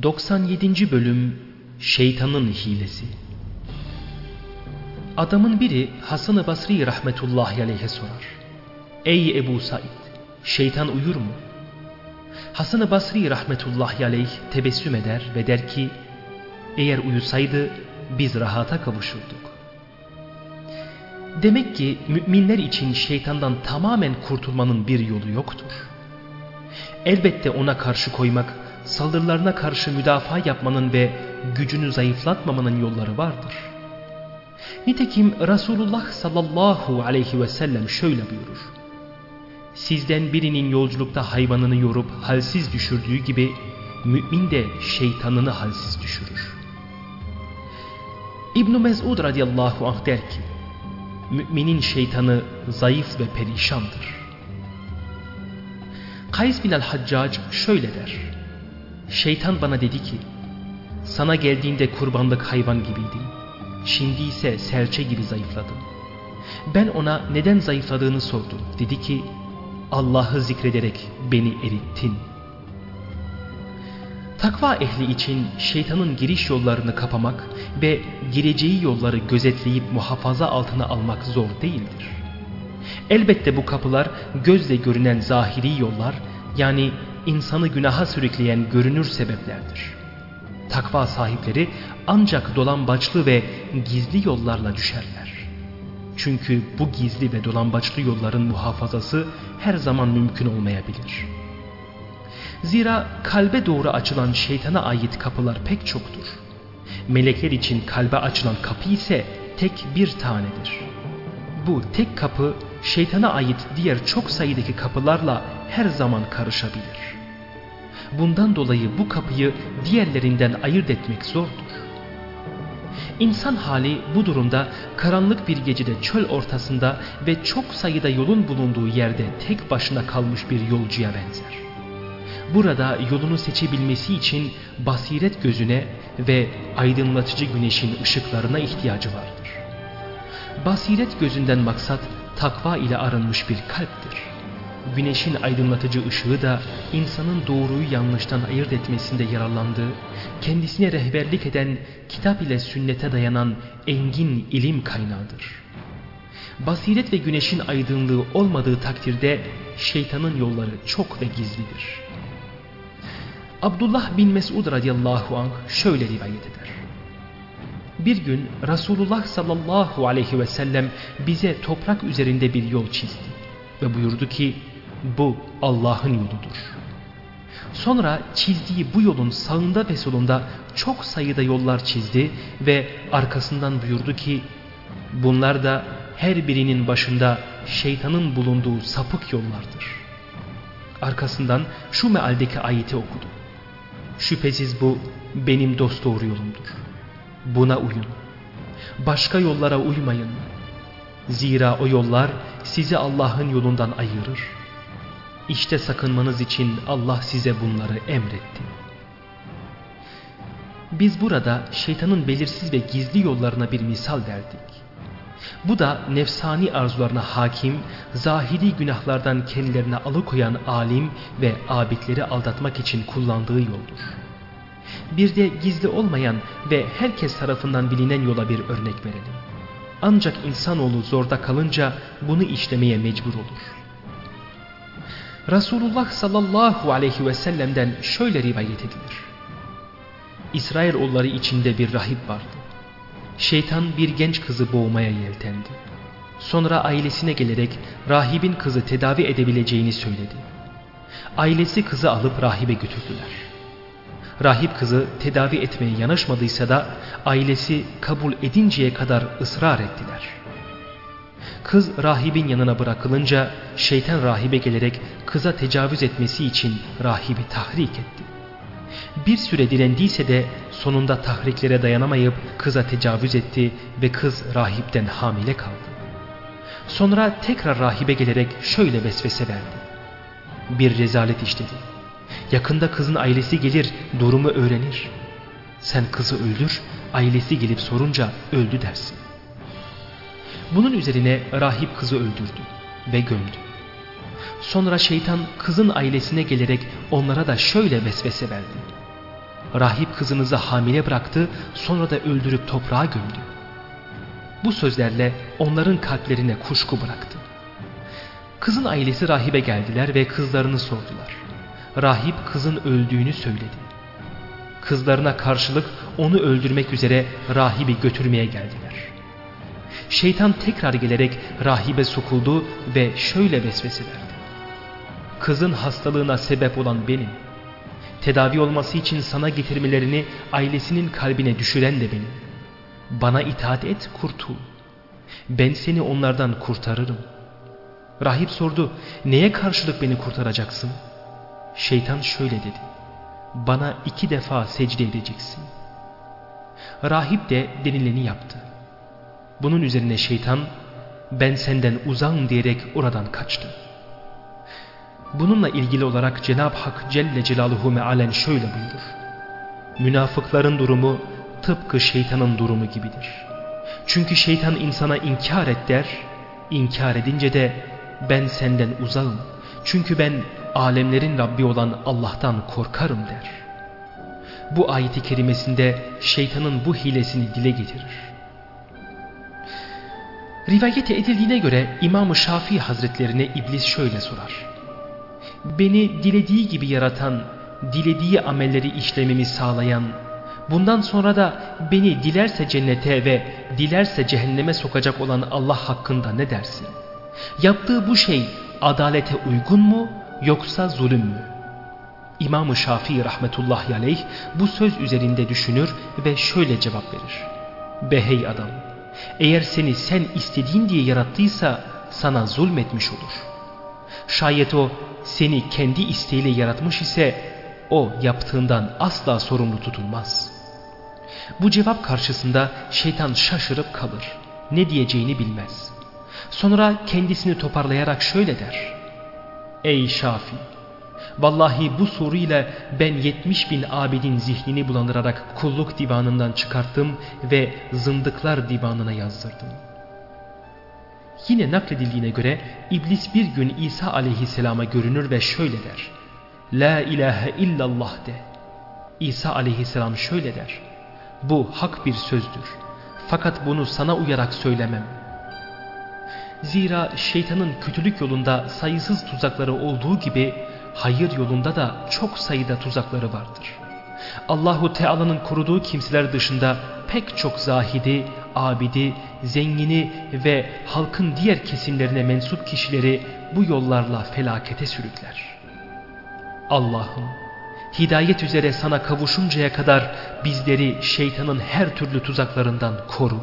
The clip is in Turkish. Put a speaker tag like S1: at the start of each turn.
S1: 97. Bölüm Şeytanın Hilesi Adamın biri Hasan-ı Basri rahmetullahi aleyhe sorar. Ey Ebu Said, şeytan uyur mu? Hasan-ı Basri rahmetullahi aleyh tebessüm eder ve der ki, eğer uyusaydı biz rahata kavuşurduk. Demek ki müminler için şeytandan tamamen kurtulmanın bir yolu yoktur. Elbette ona karşı koymak saldırılarına karşı müdafaa yapmanın ve gücünü zayıflatmamanın yolları vardır. Nitekim Resulullah sallallahu aleyhi ve sellem şöyle buyurur. Sizden birinin yolculukta hayvanını yorup halsiz düşürdüğü gibi mümin de şeytanını halsiz düşürür. İbn Mez'ud radıyallahu anh der ki, müminin şeytanı zayıf ve perişandır. Kays bin el-Haccac şöyle der. Şeytan bana dedi ki, sana geldiğinde kurbanlık hayvan gibiydin. Şimdi ise serçe gibi zayıfladın. Ben ona neden zayıfladığını sordum. Dedi ki, Allah'ı zikrederek beni erittin. Takva ehli için şeytanın giriş yollarını kapamak ve gireceği yolları gözetleyip muhafaza altına almak zor değildir. Elbette bu kapılar gözle görünen zahiri yollar yani insanı günaha sürükleyen görünür sebeplerdir. Takva sahipleri ancak dolambaçlı ve gizli yollarla düşerler. Çünkü bu gizli ve dolambaçlı yolların muhafazası her zaman mümkün olmayabilir. Zira kalbe doğru açılan şeytana ait kapılar pek çoktur. Melekler için kalbe açılan kapı ise tek bir tanedir. Bu tek kapı şeytana ait diğer çok sayıdaki kapılarla her zaman karışabilir. Bundan dolayı bu kapıyı diğerlerinden ayırt etmek zordur. İnsan hali bu durumda karanlık bir gecede çöl ortasında ve çok sayıda yolun bulunduğu yerde tek başına kalmış bir yolcuya benzer. Burada yolunu seçebilmesi için basiret gözüne ve aydınlatıcı güneşin ışıklarına ihtiyacı vardır. Basiret gözünden maksat takva ile arınmış bir kalptir güneşin aydınlatıcı ışığı da insanın doğruyu yanlıştan ayırt etmesinde yararlandığı, kendisine rehberlik eden kitap ile sünnete dayanan engin ilim kaynağıdır. Basiret ve güneşin aydınlığı olmadığı takdirde şeytanın yolları çok ve gizlidir. Abdullah bin Mesud radıyallahu anh şöyle rivayet eder. Bir gün Resulullah sallallahu aleyhi ve sellem bize toprak üzerinde bir yol çizdi ve buyurdu ki bu Allah'ın yoludur. Sonra çizdiği bu yolun sağında ve solunda çok sayıda yollar çizdi ve arkasından buyurdu ki bunlar da her birinin başında şeytanın bulunduğu sapık yollardır. Arkasından şu mealdeki ayeti okudu. Şüphesiz bu benim dost doğru yolumdur. Buna uyun. Başka yollara uymayın. Zira o yollar sizi Allah'ın yolundan ayırır. İşte sakınmanız için Allah size bunları emretti. Biz burada şeytanın belirsiz ve gizli yollarına bir misal verdik. Bu da nefsani arzularına hakim, zahiri günahlardan kendilerine alıkoyan alim ve abidleri aldatmak için kullandığı yoldur. Bir de gizli olmayan ve herkes tarafından bilinen yola bir örnek verelim. Ancak insanoğlu zorda kalınca bunu işlemeye mecbur olur. Resulullah sallallahu aleyhi ve sellem'den şöyle rivayet edilir. İsrail oğulları içinde bir rahip vardı. Şeytan bir genç kızı boğmaya yeltendi. Sonra ailesine gelerek rahibin kızı tedavi edebileceğini söyledi. Ailesi kızı alıp rahibe götürdüler. Rahip kızı tedavi etmeye yanaşmadıysa da ailesi kabul edinceye kadar ısrar ettiler.'' Kız rahibin yanına bırakılınca şeytan rahibe gelerek kıza tecavüz etmesi için rahibi tahrik etti. Bir süre direndiyse de sonunda tahriklere dayanamayıp kıza tecavüz etti ve kız rahipten hamile kaldı. Sonra tekrar rahibe gelerek şöyle vesvese verdi. Bir rezalet işledi. Yakında kızın ailesi gelir durumu öğrenir. Sen kızı öldür ailesi gelip sorunca öldü dersin. Bunun üzerine rahip kızı öldürdü ve gömdü. Sonra şeytan kızın ailesine gelerek onlara da şöyle vesvese verdi. rahip kızınızı hamile bıraktı sonra da öldürüp toprağa gömdü. Bu sözlerle onların kalplerine kuşku bıraktı. Kızın ailesi rahibe geldiler ve kızlarını sordular. Rahip kızın öldüğünü söyledi. Kızlarına karşılık onu öldürmek üzere rahibi götürmeye geldiler. Şeytan tekrar gelerek rahibe sokuldu ve şöyle vesvese verdi. Kızın hastalığına sebep olan benim. Tedavi olması için sana getirmelerini ailesinin kalbine düşüren de benim. Bana itaat et kurtul. Ben seni onlardan kurtarırım. Rahip sordu, neye karşılık beni kurtaracaksın? Şeytan şöyle dedi, bana iki defa secde edeceksin. Rahip de denileni yaptı. Bunun üzerine şeytan, ben senden uzağım diyerek oradan kaçtı. Bununla ilgili olarak Cenab-ı Hak Celle Celaluhu mealen şöyle buyurur. Münafıkların durumu tıpkı şeytanın durumu gibidir. Çünkü şeytan insana inkar et der, inkar edince de ben senden uzağım. Çünkü ben alemlerin Rabbi olan Allah'tan korkarım der. Bu ayeti kerimesinde şeytanın bu hilesini dile getirir. Rivayet edildiğine göre İmam-ı Şafii Hazretlerine iblis şöyle sorar. Beni dilediği gibi yaratan, dilediği amelleri işlememi sağlayan, bundan sonra da beni dilerse cennete ve dilerse cehenneme sokacak olan Allah hakkında ne dersin? Yaptığı bu şey adalete uygun mu yoksa zulüm mü? İmam-ı Şafii rahmetullahi aleyh bu söz üzerinde düşünür ve şöyle cevap verir. Behey adam, eğer seni sen istediğin diye yarattıysa sana zulmetmiş olur. Şayet o seni kendi isteğiyle yaratmış ise o yaptığından asla sorumlu tutulmaz. Bu cevap karşısında şeytan şaşırıp kalır. Ne diyeceğini bilmez. Sonra kendisini toparlayarak şöyle der. Ey Şafi! Vallahi bu soruyla ben 70 bin abidin zihnini bulandırarak kulluk divanından çıkarttım ve zındıklar divanına yazdırdım. Yine nakledildiğine göre iblis bir gün İsa aleyhisselama görünür ve şöyle der. La ilahe illallah de. İsa aleyhisselam şöyle der. Bu hak bir sözdür. Fakat bunu sana uyarak söylemem. Zira şeytanın kötülük yolunda sayısız tuzakları olduğu gibi hayır yolunda da çok sayıda tuzakları vardır. Allahu Teala'nın koruduğu kimseler dışında pek çok zahidi, abidi, zengini ve halkın diğer kesimlerine mensup kişileri bu yollarla felakete sürükler. Allah'ım hidayet üzere sana kavuşuncaya kadar bizleri şeytanın her türlü tuzaklarından koru.